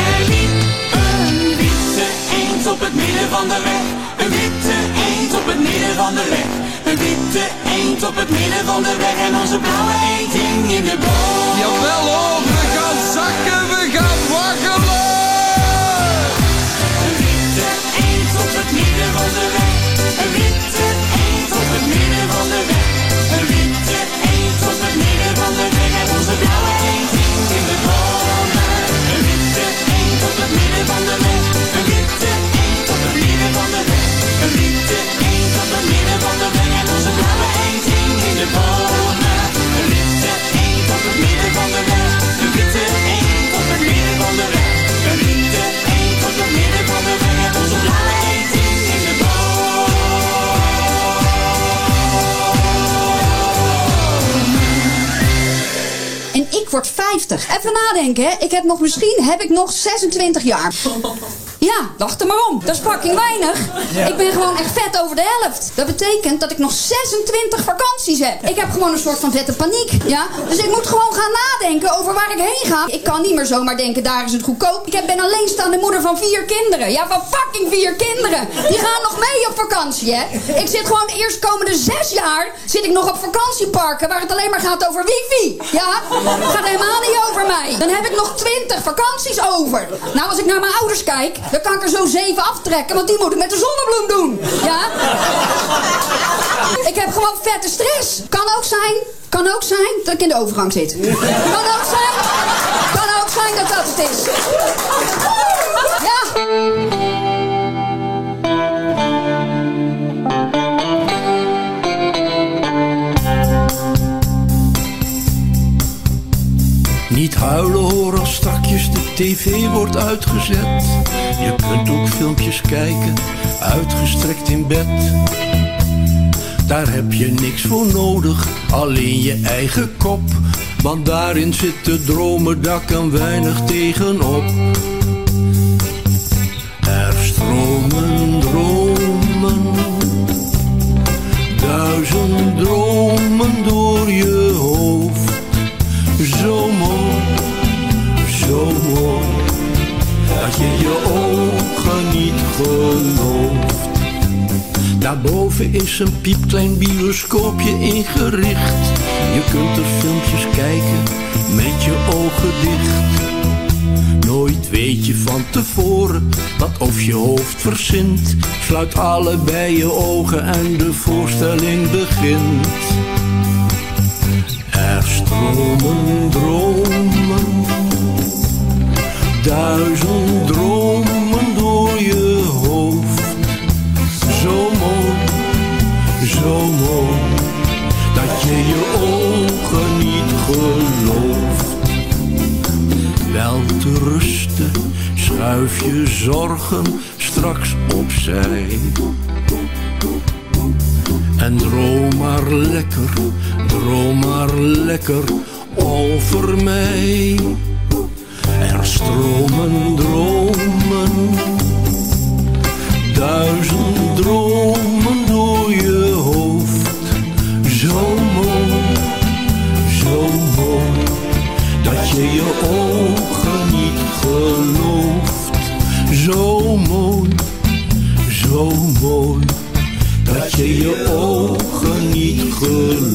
Er liep een witte eend op het midden van de weg. Op het midden van de weg. Een witte eend op het midden van de weg. En onze blauwe eend in de boom. Jawel hoor, we gaan zakken, we gaan waggelen. Ik heb nog, misschien heb ik nog 26 jaar. Ja, wacht er maar om. Dat is fucking weinig. Ik ben gewoon echt vet over de helft. Dat betekent dat ik nog 26 vakanties heb. Ik heb gewoon een soort van vette paniek. Ja? Dus ik moet gewoon gaan nadenken over waar ik heen ga. Ik kan niet meer zomaar denken, daar is het goedkoop. Ik ben alleenstaande moeder van vier kinderen. Ja, van fucking vier kinderen. Die gaan nog mee op vakantie, hè. Ik zit gewoon de eerstkomende zes jaar... zit ik nog op vakantieparken waar het alleen maar gaat over wifi. Ja? Het gaat helemaal niet over mij. Dan heb ik nog 20 vakanties over. Nou, als ik naar mijn ouders kijk... dan kan ik er zo zeven aftrekken... want die moet ik met de zonnebloem doen. Ja? Ik heb gewoon vette stress. Kan ook zijn... Kan ook zijn dat ik in de overgang zit. Kan ook zijn... Kan ook zijn dat dat het is. Ja. Huilen hoor als strakjes de tv wordt uitgezet. Je kunt ook filmpjes kijken, uitgestrekt in bed. Daar heb je niks voor nodig, alleen je eigen kop. Want daarin zitten dromen, daar kan weinig tegenop. Er stromen dromen, duizend dromen door je je ogen niet gelooft. Daarboven is een piepklein bioscoopje ingericht. Je kunt er filmpjes kijken met je ogen dicht. Nooit weet je van tevoren wat of je hoofd verzint. Sluit allebei je ogen en de voorstelling begint. Er stromen dromen, duizend dromen door je hoofd. Zo mooi, zo mooi, dat je je ogen niet gelooft. Wel te rusten, schuif je zorgen straks opzij. En droom maar lekker, droom maar lekker over mij. Stromen dromen, duizend dromen door je hoofd. Zo mooi, zo mooi, dat je je ogen niet gelooft. Zo mooi, zo mooi dat je je ogen niet gelooft.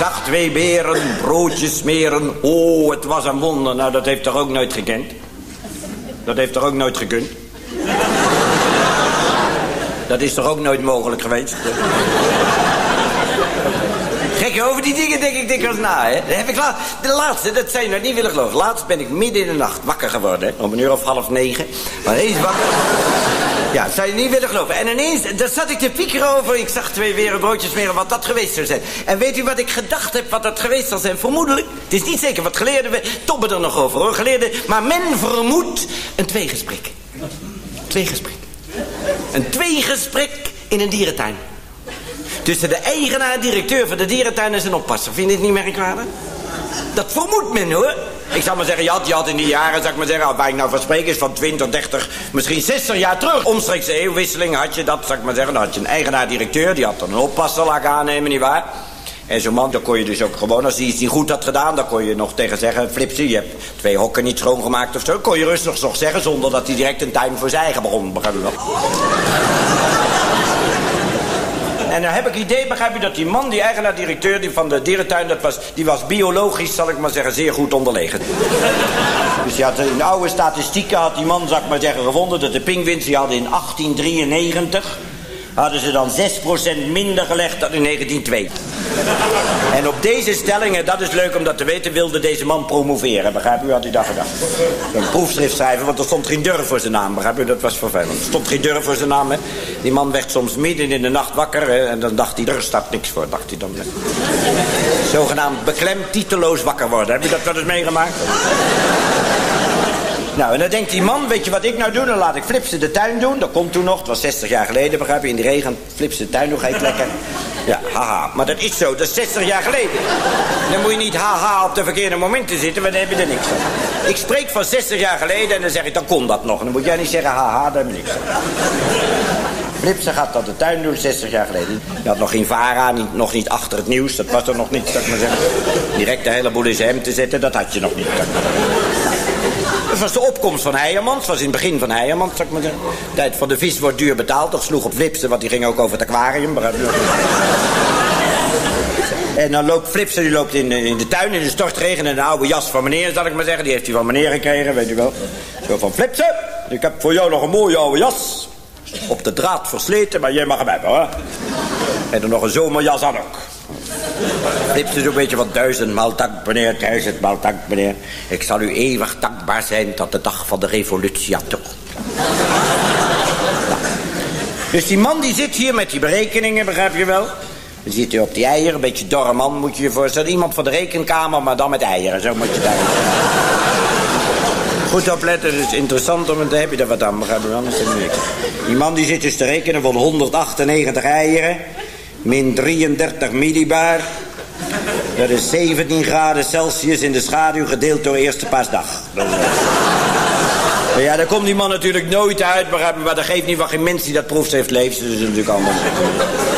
Zag twee beren broodjes smeren. Oh, het was een wonder. Nou, dat heeft toch ook nooit gekend? Dat heeft toch ook nooit gekund? Dat is toch ook nooit mogelijk geweest? Gek, over die dingen denk ik dikwijls na, hè. Dat heb ik la de laatste, dat je nou niet willen geloven. Laatst ben ik midden in de nacht wakker geworden. Om een uur of half negen. Maar ineens wakker... Ja, dat zou je niet willen geloven. En ineens, daar zat ik te piekeren over. Ik zag twee weren broodjes meer wat dat geweest zou zijn. En weet u wat ik gedacht heb wat dat geweest zal zijn? Vermoedelijk. Het is niet zeker wat geleerden we tobben er nog over, hoor. Geleerden, maar men vermoedt een tweegesprek. Tweegesprek. Een tweegesprek in een dierentuin. Tussen de eigenaar, directeur van de dierentuin en zijn oppasser. Vind je dit niet merkwaardig? Dat vermoedt men hoor. Ik zou maar zeggen, je had, had in die jaren, zou ik maar zeggen, waar ik nou van spreek, is van 20, 30, misschien 60 jaar terug. Omstreeks eeuwwisseling had je dat, zou ik maar zeggen. Dan had je een eigenaar-directeur, die had dan een oppasser laten aannemen, nietwaar? En zo'n man, daar kon je dus ook gewoon, als hij iets niet goed had gedaan, dan kon je nog tegen zeggen, Flipsie, je hebt twee hokken niet schoongemaakt of zo. Kon je rustig nog zeggen, zonder dat hij direct een tuin voor zijn eigen begon, begrijp je wel? En dan heb ik idee, begrijp je, dat die man, die eigenaar-directeur die van de dierentuin, dat was, die was biologisch, zal ik maar zeggen, zeer goed onderlegen. Dus je had in oude statistieken had die man, zal ik maar zeggen, gevonden dat de pinguïns, die hadden in 1893, hadden ze dan 6% minder gelegd dan in 1902. En op deze stellingen, dat is leuk om dat te weten, wilde deze man promoveren. Begrijp u, had hij dat gedacht? Een proefschrift schrijven, want er stond geen durf voor zijn naam. Begrijp u, dat was vervelend. Er stond geen durf voor zijn naam, hè. Die man werd soms midden in de nacht wakker, en dan dacht hij, er staat niks voor, dacht hij dan. Zogenaamd beklemd, titeloos wakker worden. Heb je dat wel eens meegemaakt? Nou, en dan denkt die man, weet je wat ik nou doe? Dan laat ik Flipse de tuin doen. Dat komt toen nog, het was 60 jaar geleden, begrijp je? In de regen, Flipse de tuin nog heet lekker. Ja, haha. Maar dat is zo, dat is 60 jaar geleden. Dan moet je niet haha op de verkeerde momenten zitten, want dan heb je er niks van. Ik spreek van 60 jaar geleden en dan zeg ik, dan kon dat nog. En dan moet jij niet zeggen haha, daar heb je niks van. Flipse gaat dat de tuin doen, 60 jaar geleden. Je had nog geen VARA, niet, nog niet achter het nieuws. Dat was er nog niet, zou ik maar zeggen. Direct de hele boel in zijn hem te zetten, dat had je nog niet. zou ik maar zeggen. Dat was de opkomst van Heijermans. Was in het begin van Heijermans, zou ik maar zeggen. De tijd van de vis wordt duur betaald. Dat sloeg op Flipse, want die ging ook over het aquarium. En dan loopt Flipse, die loopt in, in de tuin in de stortregen... en een oude jas van meneer, zal ik maar zeggen. Die heeft hij van meneer gekregen, weet u wel. Zo van, Flipse, ik heb voor jou nog een mooie oude jas. Op de draad versleten, maar jij mag hem hebben, hoor. En dan nog een zomerjas aan ook. Flipse zo'n beetje van duizendmaal dank, meneer, duizendmaal dank, meneer. Ik zal u eeuwig dankbaar zijn tot de dag van de revolutie, ja, toch. Dus die man die zit hier met die berekeningen, begrijp je wel? Dan zit hij op die eieren, een beetje dorre man moet je je voorstellen. Iemand van de rekenkamer, maar dan met eieren, zo moet je daar. Goed opletten, het is interessant om te heb je daar wat aan, begrijp je wel? Dat. Die man die zit dus te rekenen van 198 eieren, min 33 millibar, Dat is 17 graden Celsius in de schaduw gedeeld door eerste paasdag. Ja, daar komt die man natuurlijk nooit uit, maar dat geeft niet van geen mens die dat proeft heeft. Dus dat is natuurlijk anders.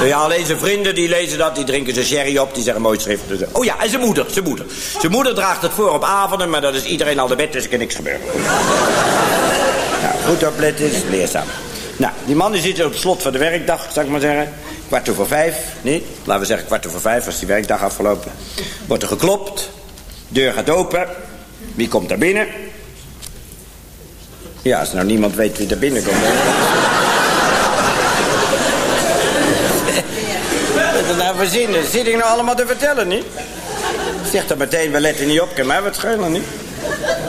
Ja, alleen zijn vrienden die lezen dat, die drinken zijn sherry op, die zeggen mooi schrift. Dus, oh ja, en zijn moeder, zijn moeder. Zijn moeder draagt het voor op avonden, maar dat is iedereen al de bed, dus er kan niks gebeuren. Nou, goed opletten is leerzaam. Nou, die man die zit op het slot van de werkdag, zou ik maar zeggen. Kwart over vijf, nee, laten we zeggen kwart over vijf, als die werkdag afgelopen. Wordt er geklopt, deur gaat open. Wie komt daar binnen? Ja, als nou niemand weet wie er binnenkomt. Wat is nou verzinnen? Zit ik nou allemaal te vertellen, niet? Zeg dan meteen, we letten niet op, kan mij wat schelen, niet?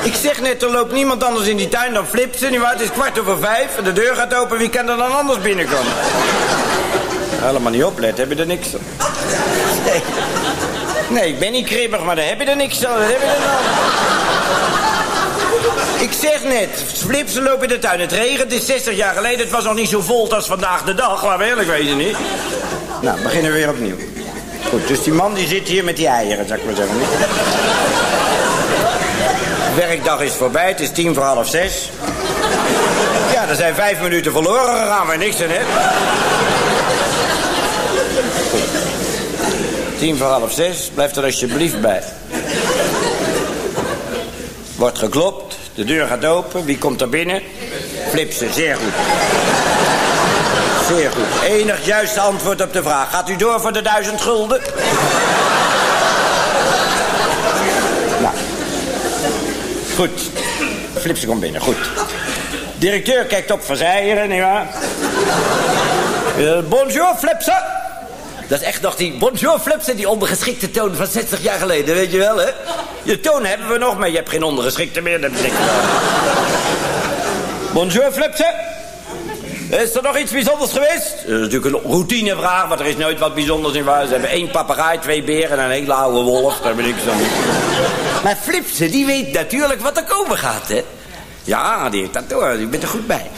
Ik zeg net, er loopt niemand anders in die tuin dan Flipsen, nietwaar? Het is kwart over vijf en de deur gaat open, wie kan er dan anders binnenkomen? Allemaal niet opletten, heb je er niks aan. Nee. nee, ik ben niet kribbig, maar daar heb je er niks aan. Wat heb je er? Ik zeg net, Flipsen lopen in de tuin. Het regent, het is 60 jaar geleden. Het was nog niet zo vol als vandaag de dag. Laten we eerlijk wezen, niet? Nou, beginnen we weer opnieuw. Goed, dus die man die zit hier met die eieren, zou ik maar zeggen. Werkdag is voorbij, het is tien voor half zes. Ja, er zijn vijf minuten verloren gegaan, waar niks aan? Tien voor half zes, blijf er alsjeblieft bij. Wordt geklopt, de deur gaat open, wie komt er binnen? Flipsen, zeer goed. Zeer goed. Enig juiste antwoord op de vraag. Gaat u door voor de duizend gulden? nou. Goed. Flipsen komt binnen, goed. Directeur kijkt op van zijeren, nietwaar? Uh, bonjour, Flipsen. Dat is echt nog die bonjour Flipsen, die ondergeschikte toon van 60 jaar geleden, weet je wel, hè? Je toon hebben we nog, maar je hebt geen ondergeschikte meer, dat wel. Bonjour Flipsen. Is er nog iets bijzonders geweest? Dat is natuurlijk een routinevraag, want er is nooit wat bijzonders in waar. Ze hebben één papegaai, twee beren en een hele oude wolf. Daar ben ik zo niet. Maar Flipsen, die weet natuurlijk wat er komen gaat, hè? Ja, die heeft dat door. Die bent er goed bij.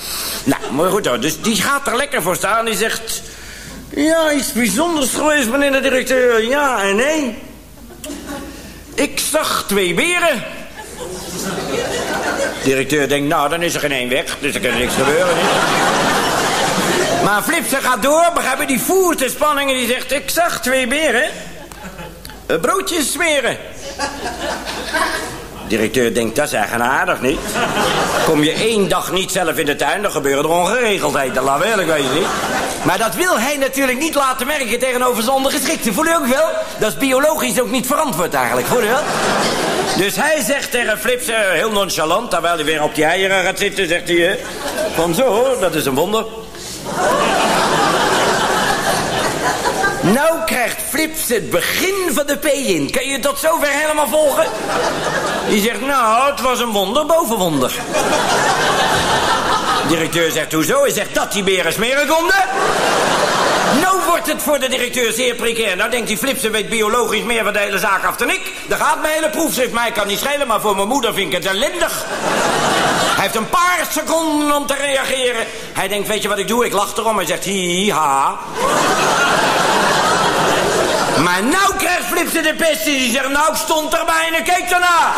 Nou, maar goed hoor. Dus die gaat er lekker voor staan. Die zegt... Ja, iets bijzonders geweest, meneer de directeur. Ja en nee. Ik zag twee beren. De directeur denkt, nou, dan is er geen één weg. Dus er kan niks gebeuren, niet? Maar Flipsen gaat door, begrijp je? Die voert de spanning en die zegt... Ik zag twee beren. Een broodjes smeren. Directeur denkt, dat is eigenaardig, niet? Kom je één dag niet zelf in de tuin, dan gebeuren er ongeregeldheden. Laat we eerlijk wezen, niet? Maar dat wil hij natuurlijk niet laten merken tegenover zijn ondergeschikte. Voel je ook wel? Dat is biologisch ook niet verantwoord eigenlijk. Voel je wel? Dus hij zegt tegen Flips, eh, heel nonchalant, terwijl hij weer op die eieren gaat zitten, zegt hij... eh, Van zo, dat is een wonder. Nou krijgt Flips het begin van de P in. Kan je tot zover helemaal volgen? Die zegt, nou, het was een wonder boven wonder. Directeur zegt, hoezo? Hij zegt, dat die beren smeren konden. Nou wordt het voor de directeur zeer precair. Nou denkt die Flipsen weet biologisch meer van de hele zaak af dan ik. Daar gaat mijn hele proefschrift. Mij kan niet schelen, maar voor mijn moeder vind ik het ellendig. Hij heeft een paar seconden om te reageren. Hij denkt, weet je wat ik doe? Ik lach erom. Hij zegt, hi, ha. Maar nou krijgt Flipsen de pest en die zegt, nou stond erbij en ik keek ernaar.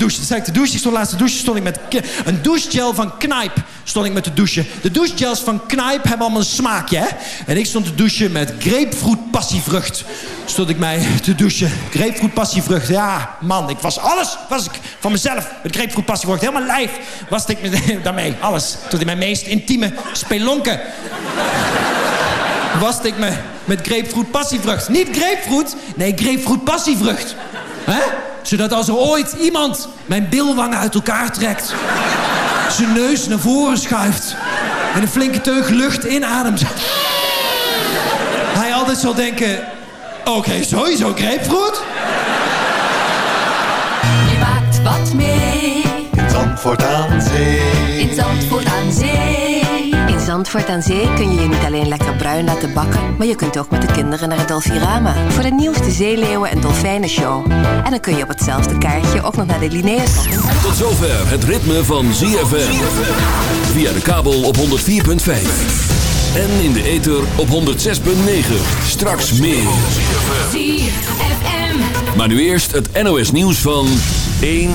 Douchen. Ik te douchen. Ik stond laatst te douchen. Stond ik met een douchegel van Knijp. Stond ik met te douchen. De douchegels van Knijp hebben allemaal een smaakje, hè? En ik stond te douchen met grapefruit passievrucht. Stond ik mij te douchen. Grapefruit passievrucht. Ja, man. Ik was alles. Was ik van mezelf. Met grapefruit passievrucht. Helemaal lijf was ik me daarmee. Alles. Tot in mijn meest intieme spelonken waste ik me met grapefruit passievrucht. Niet grapefruit, nee, grapefruit passievrucht. Hè? Zodat als er ooit iemand mijn bilwangen uit elkaar trekt... zijn neus naar voren schuift... en een flinke teug lucht inademt... hij altijd zal denken... Oké, sowieso grapefruit. Je maakt wat mee. In Zandvoort aan Zee. In Zandvoort aan Zee. In Zandvoort aan Zee kun je je niet alleen lekker bruin laten bakken... maar je kunt ook met de kinderen naar het Dolfirama... voor de nieuwste zeeleeuwen- en dolfijnenshow. En dan kun je op hetzelfde kaartje ook nog naar de Linnaeus. Tot zover het ritme van ZFM. Via de kabel op 104.5. En in de ether op 106.9. Straks meer. ZFM. Maar nu eerst het NOS nieuws van 1